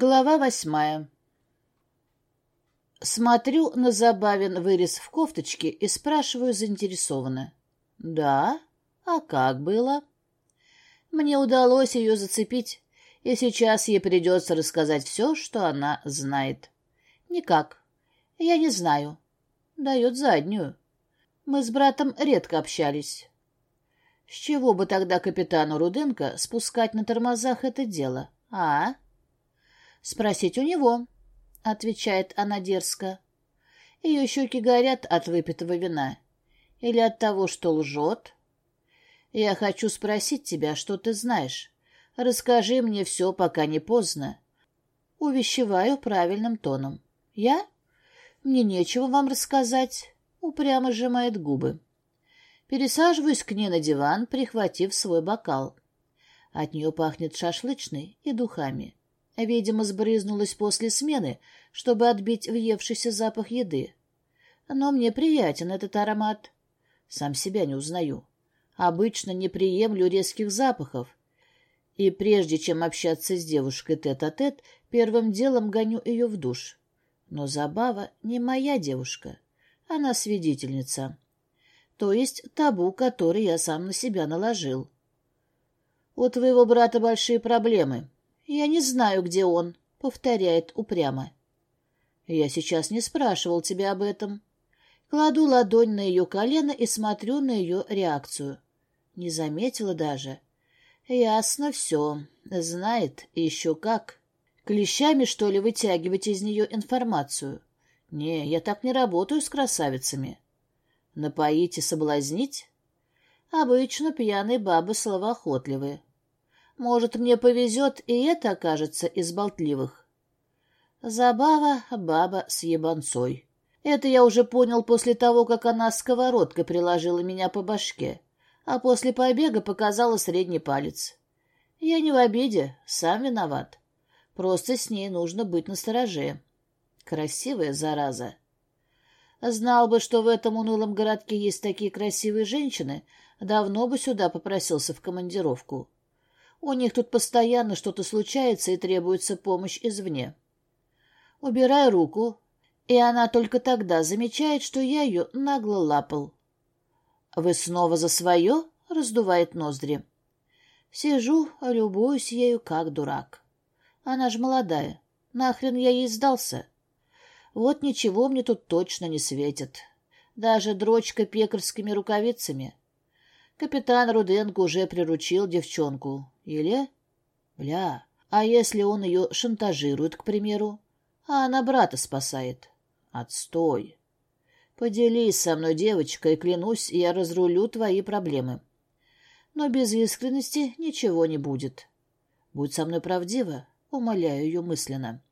Глава восьмая. Смотрю на забавен вырез в кофточке и спрашиваю заинтересованно. «Да? А как было?» Мне удалось ее зацепить, и сейчас ей придется рассказать все, что она знает. «Никак. Я не знаю». Дает заднюю. Мы с братом редко общались. С чего бы тогда капитану Руденко спускать на тормозах это дело, а? Спросить у него, — отвечает она дерзко. Ее щеки горят от выпитого вина. Или от того, что лжет? Я хочу спросить тебя, что ты знаешь. Расскажи мне все, пока не поздно. Увещеваю правильным тоном. Я? Мне нечего вам рассказать. Упрямо сжимает губы. Пересаживаюсь к ней на диван, прихватив свой бокал. От нее пахнет шашлычной и духами. Видимо, сбрызнулась после смены, чтобы отбить въевшийся запах еды. Но мне приятен этот аромат. Сам себя не узнаю. Обычно не приемлю резких запахов. И прежде чем общаться с девушкой тет-а-тет, -тет, первым делом гоню ее в душ. Но Забава не моя девушка. Она свидетельница то есть табу, который я сам на себя наложил. У твоего брата большие проблемы. Я не знаю, где он, — повторяет упрямо. Я сейчас не спрашивал тебя об этом. Кладу ладонь на ее колено и смотрю на ее реакцию. Не заметила даже. Ясно все. Знает еще как. Клещами, что ли, вытягивать из нее информацию? Не, я так не работаю с красавицами. Напоить и соблазнить? Обычно пьяные бабы словоохотливые. Может, мне повезет, и это окажется из болтливых. Забава баба с ебанцой. Это я уже понял после того, как она сковородкой приложила меня по башке, а после побега показала средний палец. Я не в обиде, сам виноват. Просто с ней нужно быть настороже. Красивая зараза. Знал бы, что в этом унылом городке есть такие красивые женщины, давно бы сюда попросился в командировку. У них тут постоянно что-то случается и требуется помощь извне. Убираю руку, и она только тогда замечает, что я ее нагло лапал. «Вы снова за свое?» — раздувает ноздри. Сижу, любуюсь ею, как дурак. Она ж молодая. Нахрен я ей сдался?» Вот ничего мне тут точно не светит. Даже дрочка пекарскими рукавицами. Капитан Руденко уже приручил девчонку. Или... Бля, а если он ее шантажирует, к примеру? А она брата спасает. Отстой. Поделись со мной, девочка, и клянусь, я разрулю твои проблемы. Но без искренности ничего не будет. Будь со мной правдива, умоляю ее мысленно.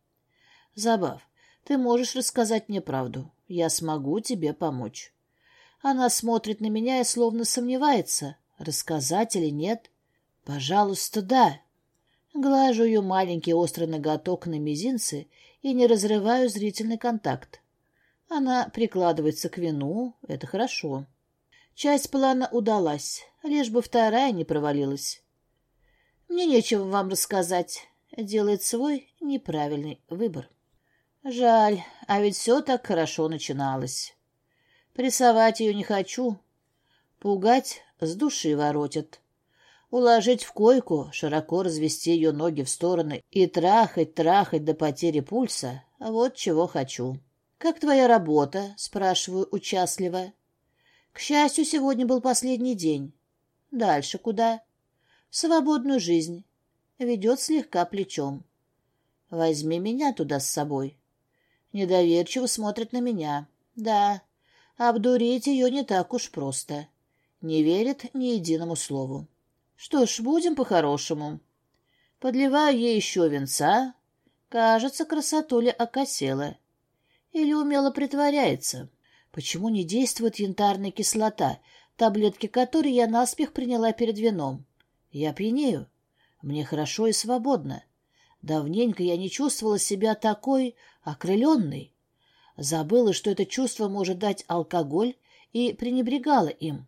Забав, ты можешь рассказать мне правду. Я смогу тебе помочь. Она смотрит на меня и словно сомневается, рассказать или нет. Пожалуйста, да. Глажу ее маленький острый ноготок на мизинце и не разрываю зрительный контакт. Она прикладывается к вину, это хорошо. Часть плана удалась, лишь бы вторая не провалилась. Мне нечего вам рассказать. Делает свой неправильный выбор. Жаль, а ведь все так хорошо начиналось. Прессовать ее не хочу. Пугать с души воротит. Уложить в койку, широко развести ее ноги в стороны и трахать, трахать до потери пульса — вот чего хочу. «Как твоя работа?» — спрашиваю участливо. К счастью, сегодня был последний день. Дальше куда? В свободную жизнь. Ведет слегка плечом. Возьми меня туда с собой. Недоверчиво смотрит на меня. Да, обдурить ее не так уж просто. Не верит ни единому слову. Что ж, будем по-хорошему. Подливаю ей еще венца. Кажется, красотуля окосела. Или умело притворяется. Почему не действует янтарная кислота, таблетки которой я наспех приняла перед вином? Я пьянею. Мне хорошо и свободно. Давненько я не чувствовала себя такой окрыленной. Забыла, что это чувство может дать алкоголь, и пренебрегала им.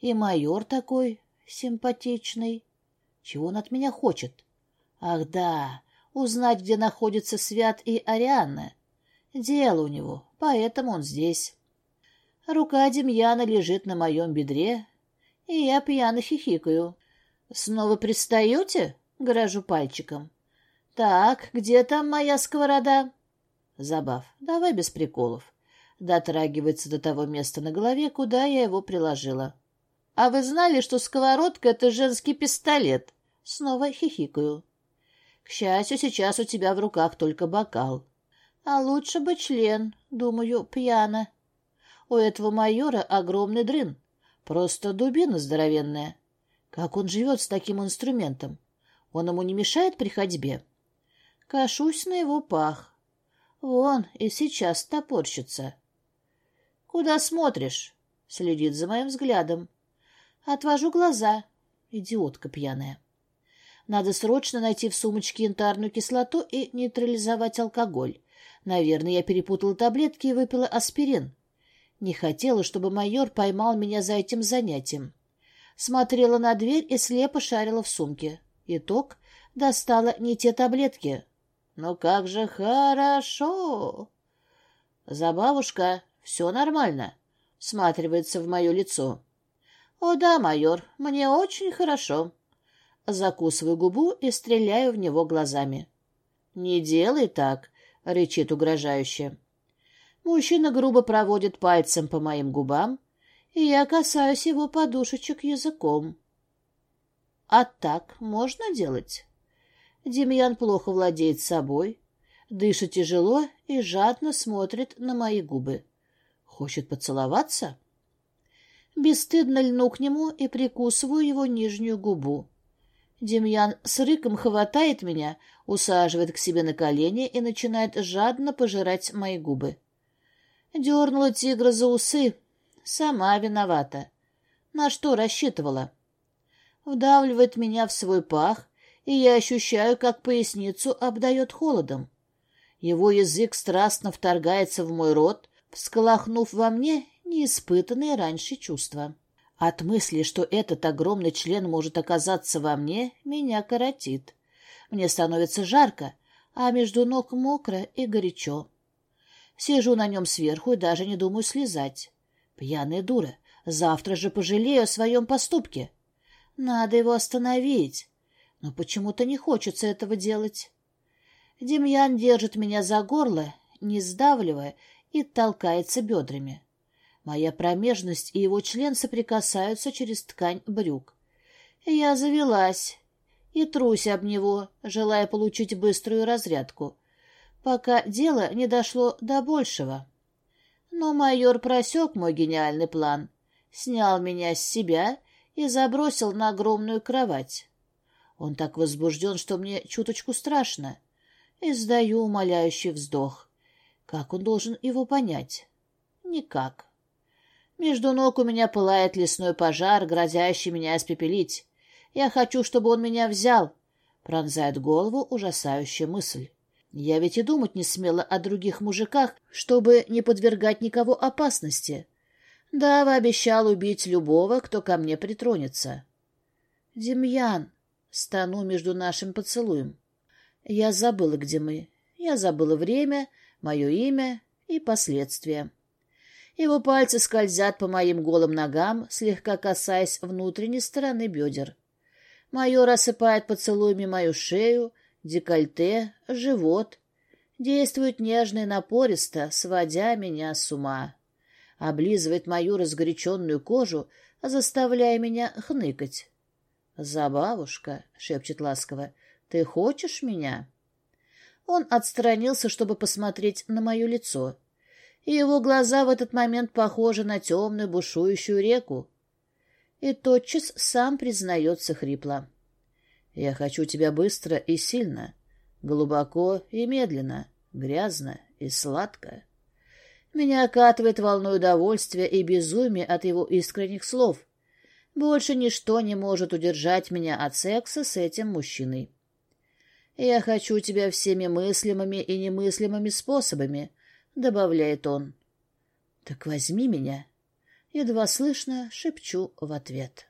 И майор такой симпатичный. Чего он от меня хочет? Ах да, узнать, где находится Свят и Арианна. Дело у него, поэтому он здесь. Рука Демьяна лежит на моем бедре, и я пьяно хихикаю. «Снова пристаете?» — грожу пальчиком. «Так, где там моя сковорода?» Забав, давай без приколов. Дотрагивается до того места на голове, куда я его приложила. «А вы знали, что сковородка — это женский пистолет?» Снова хихикаю. «К счастью, сейчас у тебя в руках только бокал. А лучше бы член, думаю, пьяно. У этого майора огромный дрын, просто дубина здоровенная. Как он живет с таким инструментом? Он ему не мешает при ходьбе?» Кашусь на его пах. Вон и сейчас топорщится. «Куда смотришь?» — следит за моим взглядом. Отвожу глаза. Идиотка пьяная. Надо срочно найти в сумочке янтарную кислоту и нейтрализовать алкоголь. Наверное, я перепутала таблетки и выпила аспирин. Не хотела, чтобы майор поймал меня за этим занятием. Смотрела на дверь и слепо шарила в сумке. Итог — достала не те таблетки. Но как же хорошо! Забавушка, все нормально. Сматривается в мое лицо. «О да, майор, мне очень хорошо». Закусываю губу и стреляю в него глазами. «Не делай так», — рычит угрожающе. Мужчина грубо проводит пальцем по моим губам, и я касаюсь его подушечек языком. «А так можно делать?» Демьян плохо владеет собой, дышит тяжело и жадно смотрит на мои губы. Хочет поцеловаться? Бесстыдно льну к нему и прикусываю его нижнюю губу. Демьян с рыком хватает меня, усаживает к себе на колени и начинает жадно пожирать мои губы. Дернула тигра за усы. Сама виновата. На что рассчитывала? Вдавливает меня в свой пах, и я ощущаю, как поясницу обдает холодом. Его язык страстно вторгается в мой рот, всколохнув во мне неиспытанные раньше чувства. От мысли, что этот огромный член может оказаться во мне, меня коротит. Мне становится жарко, а между ног мокро и горячо. Сижу на нем сверху и даже не думаю слезать. Пьяная дура, завтра же пожалею о своем поступке. Надо его остановить, но почему-то не хочется этого делать. Демьян держит меня за горло, не сдавливая, и толкается бедрами. Моя промежность и его член соприкасаются через ткань брюк. Я завелась и трусь об него, желая получить быструю разрядку, пока дело не дошло до большего. Но майор просек мой гениальный план, снял меня с себя и забросил на огромную кровать. Он так возбужден, что мне чуточку страшно. Издаю умоляющий вздох. Как он должен его понять? Никак. Между ног у меня пылает лесной пожар, грозящий меня испепелить. Я хочу, чтобы он меня взял. Пронзает голову ужасающая мысль. Я ведь и думать не смела о других мужиках, чтобы не подвергать никого опасности. Дава обещал убить любого, кто ко мне притронется. Демьян, стану между нашим поцелуем. Я забыла, где мы. Я забыла время, мое имя и последствия. Его пальцы скользят по моим голым ногам, слегка касаясь внутренней стороны бедер. Майор осыпает поцелуями мою шею, декольте, живот. Действует нежно и напористо, сводя меня с ума. Облизывает мою разгоряченную кожу, заставляя меня хныкать. «Забавушка», — шепчет ласково, — «ты хочешь меня?» Он отстранился, чтобы посмотреть на мое лицо и его глаза в этот момент похожи на темную бушующую реку. И тотчас сам признается хрипло. «Я хочу тебя быстро и сильно, глубоко и медленно, грязно и сладко». Меня окатывает волной удовольствия и безумия от его искренних слов. Больше ничто не может удержать меня от секса с этим мужчиной. Я хочу тебя всеми мыслимыми и немыслимыми способами, добавляет он. «Так возьми меня!» Едва слышно шепчу в ответ.